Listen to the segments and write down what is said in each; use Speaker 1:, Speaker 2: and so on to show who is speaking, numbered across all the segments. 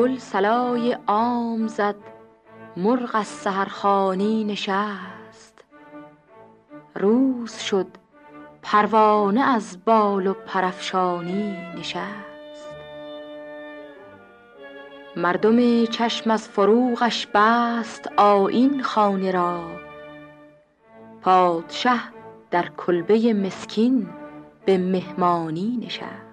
Speaker 1: گل سلای عام زد مرغ از سحرخوانی نشست. روز شد پروانه از بال و پرافشانی نشست. مردم چشم از فروغش بست آیین خانه را. پادشه در کلبه مسکین به مهمانی نشست.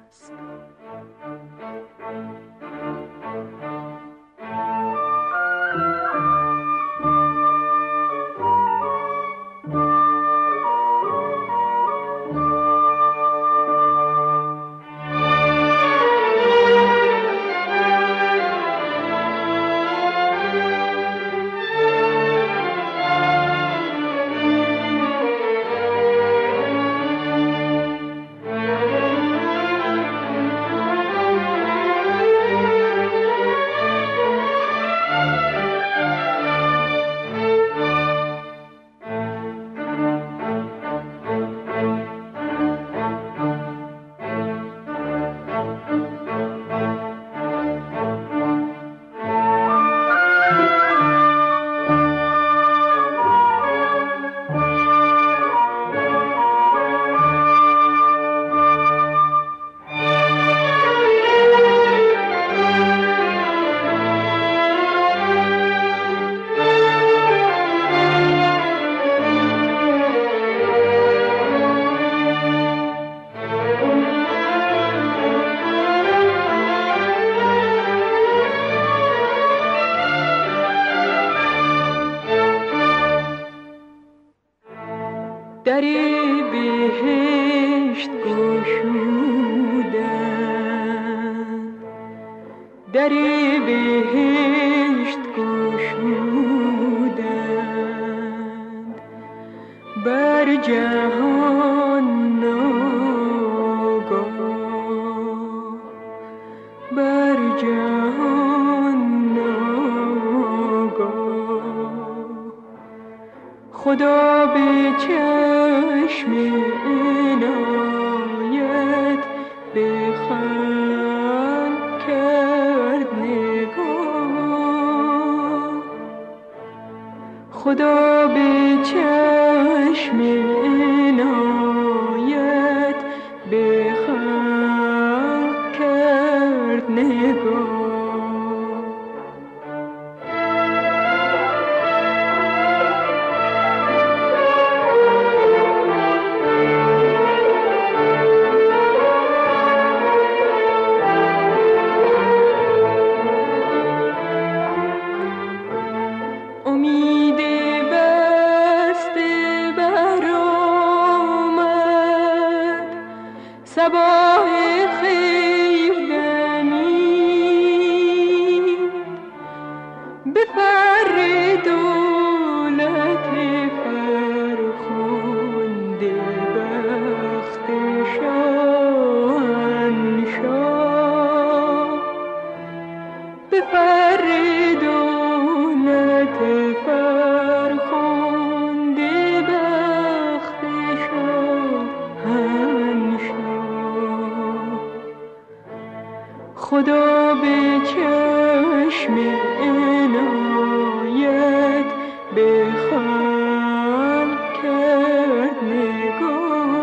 Speaker 2: دری بهشت گشودن دری بهشت گشودن بر جهان ناگاه بر جهان ناگاه. خدا به چشم خدا. به فر دولت فرخنده بخت شاهنشاه. خدا به چشم عنایت به خلق کرد نگاه.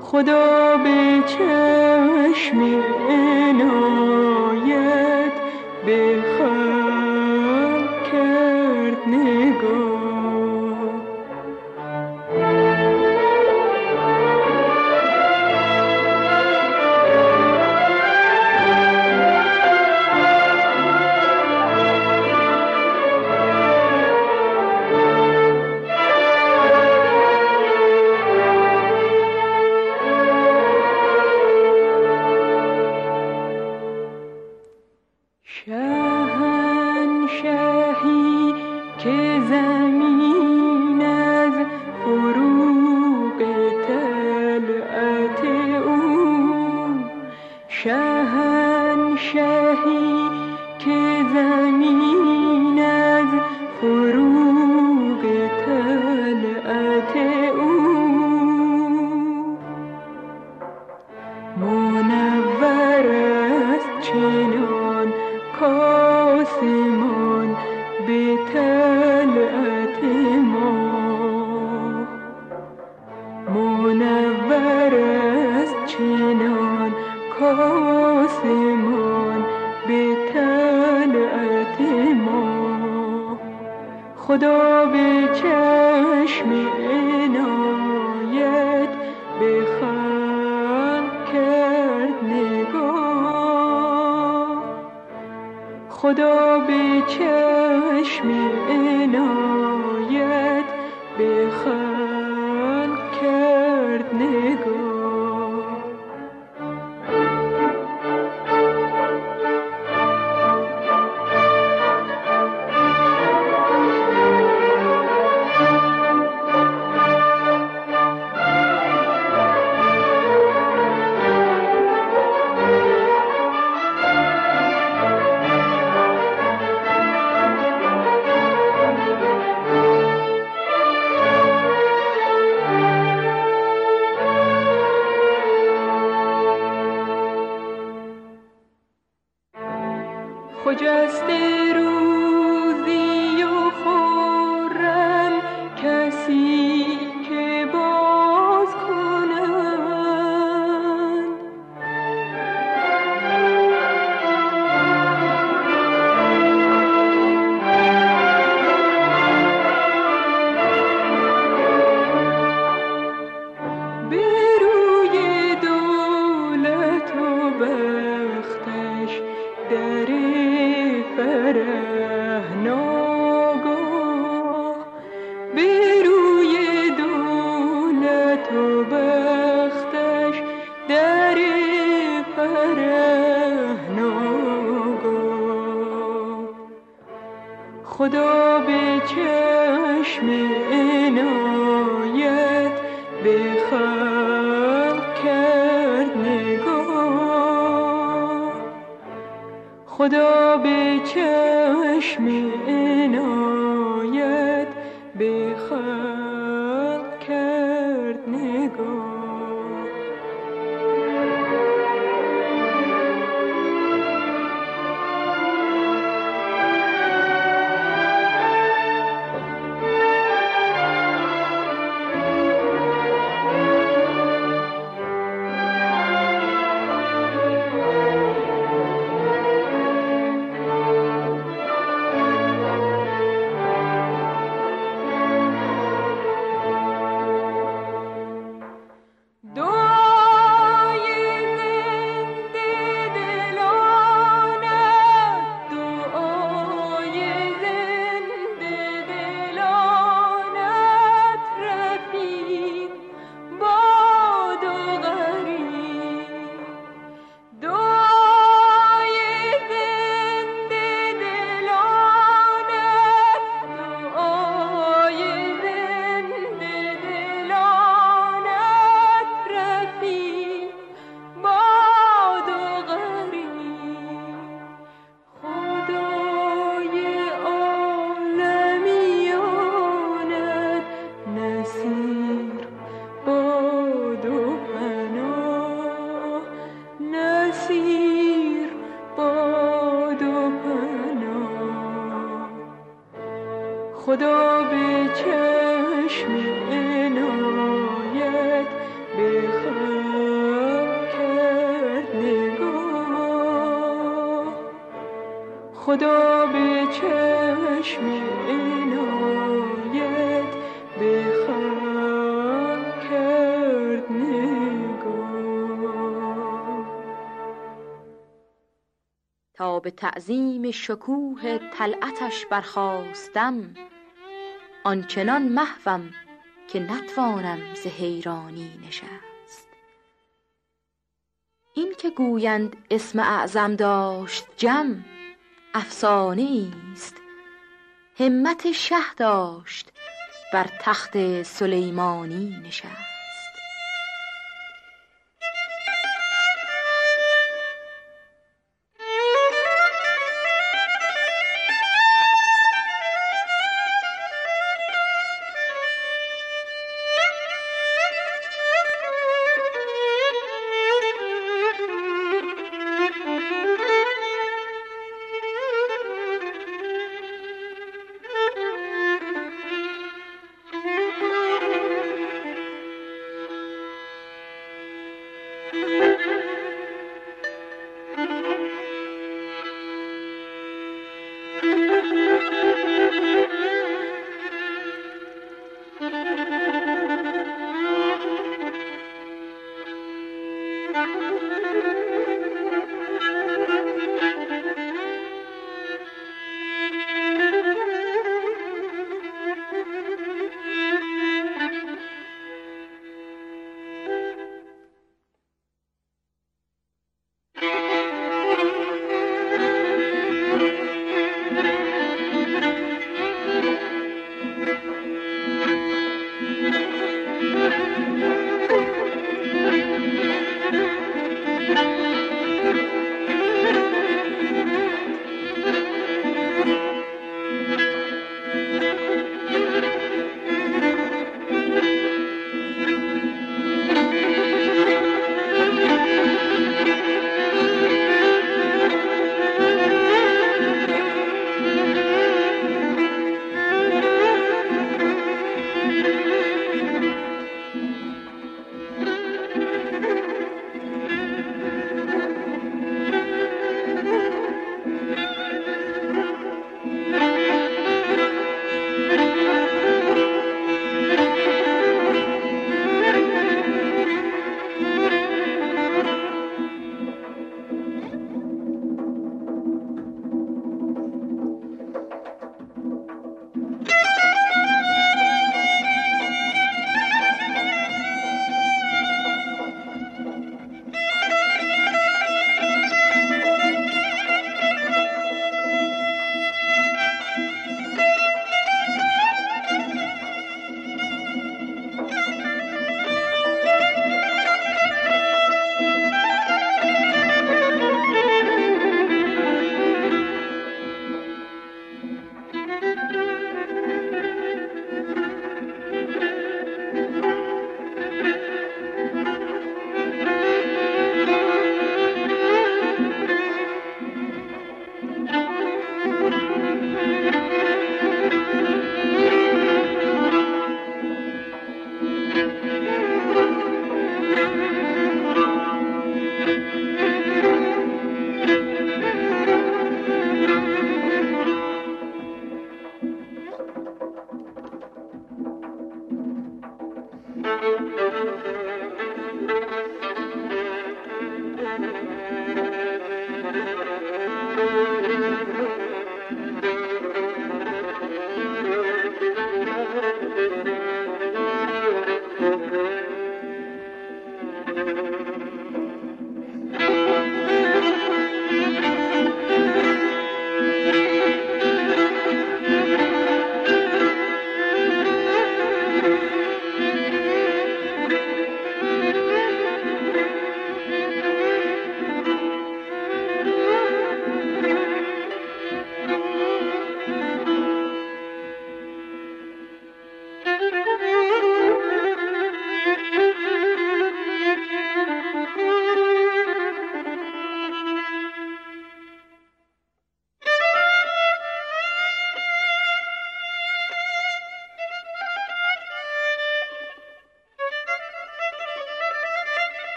Speaker 2: خدا به چشم خدا به چشم عنایت به خلق کرد نگاه. خدا به چشم عنایت خجسته روزی چشم عنایت به خلق کرد نگاه. خدا به چشم به
Speaker 1: تعظیم شکوه طلعتش برخاستم آنچنان محوم که نتوانم ز حیرانی نشست. این که گویند اسم اعظم داشت جم افسانه است. همت شه داشت بر تخت سلیمانی نشست.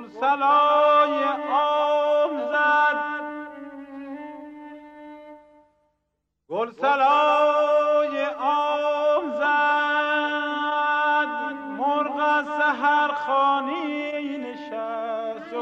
Speaker 3: سلسلای آم زد. گلسلای آم زد. مرغ سهر خانی نشست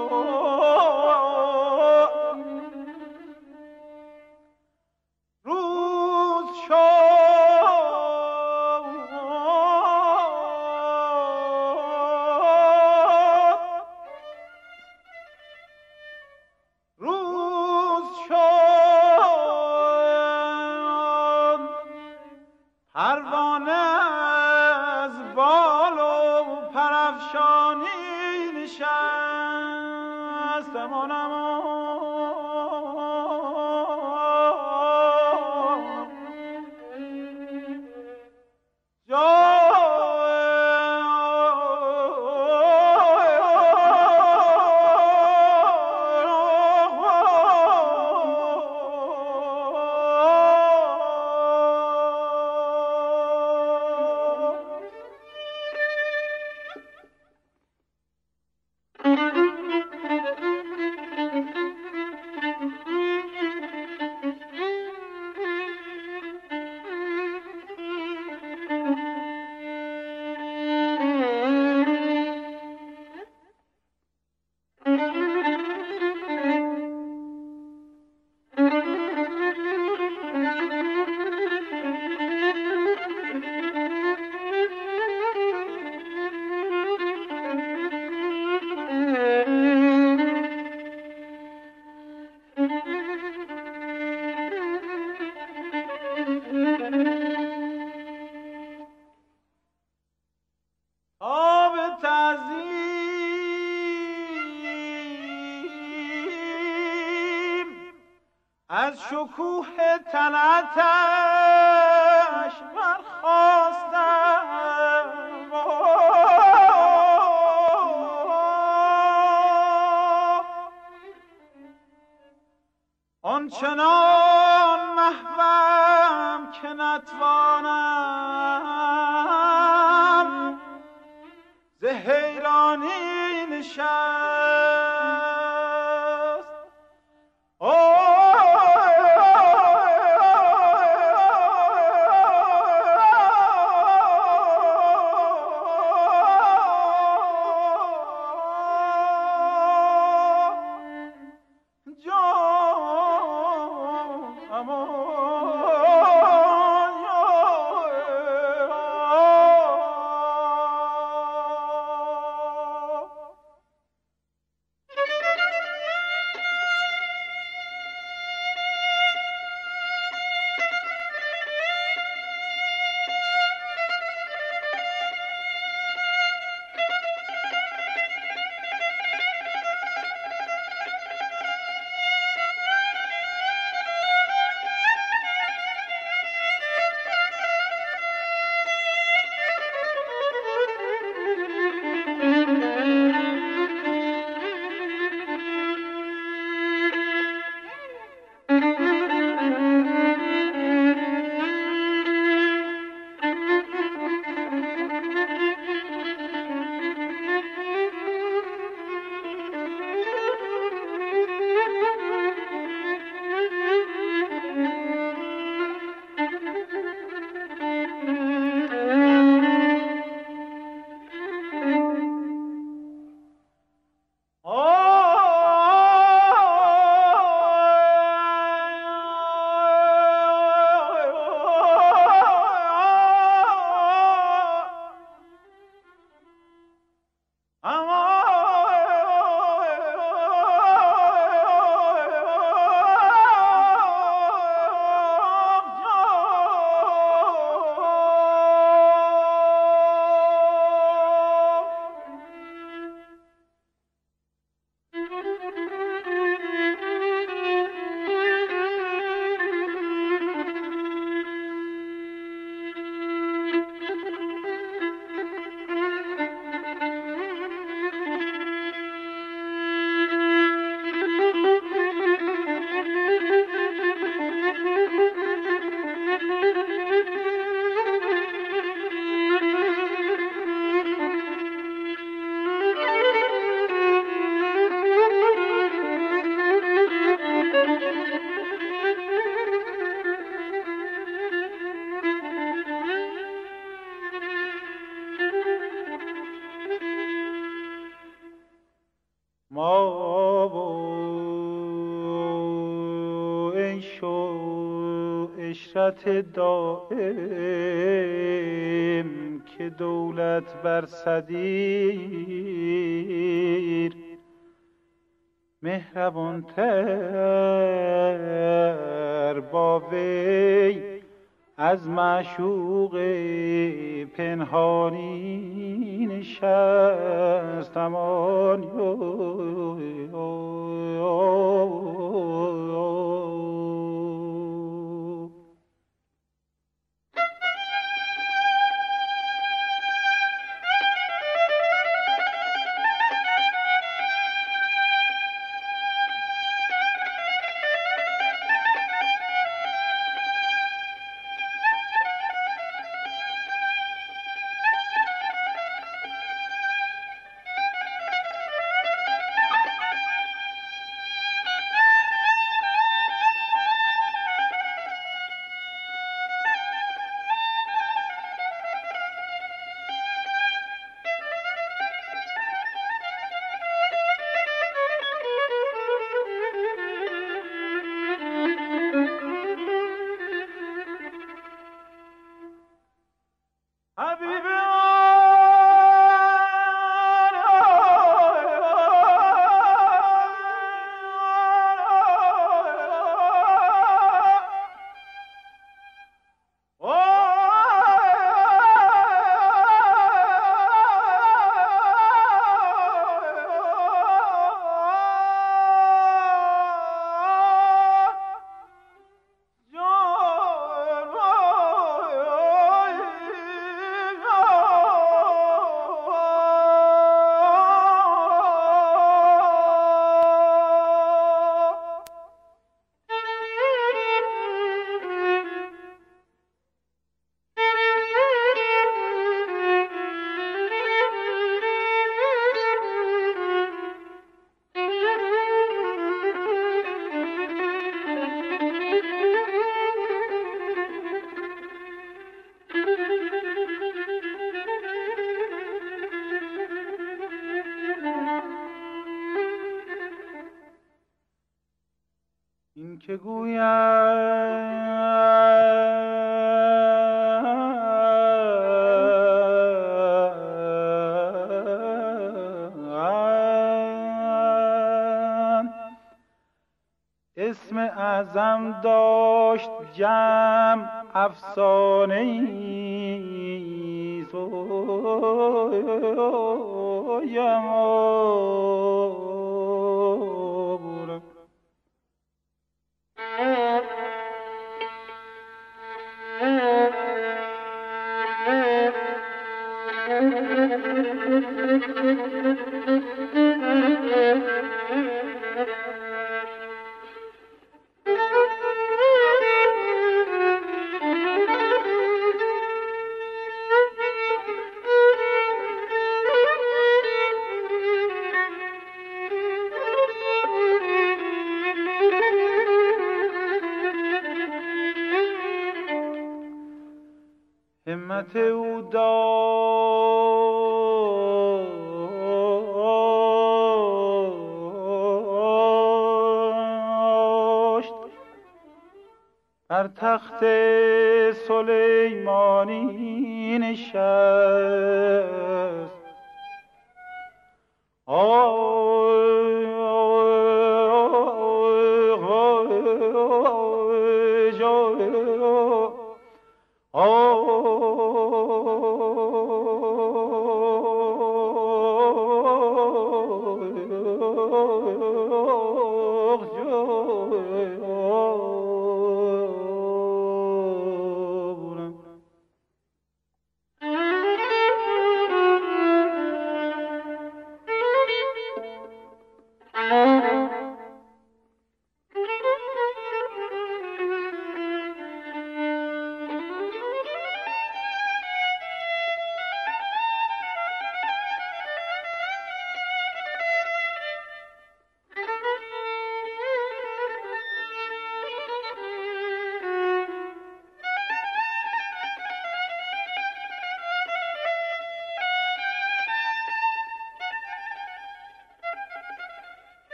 Speaker 3: شکوه تنتش برخواستم. آنچنان عشرت دائم که دولت بر صدیر مهربانتر با وی از معشوق پنهانی نشست. امان جمع افسانه ای همت بر تخت سلیمانی نشست.
Speaker 1: آه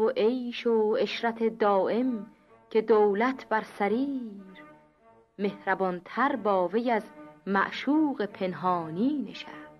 Speaker 1: و عیش و عشرت دائم که دولت بر سریر. مهربانتر با وی از معشوق پنهانی نشست.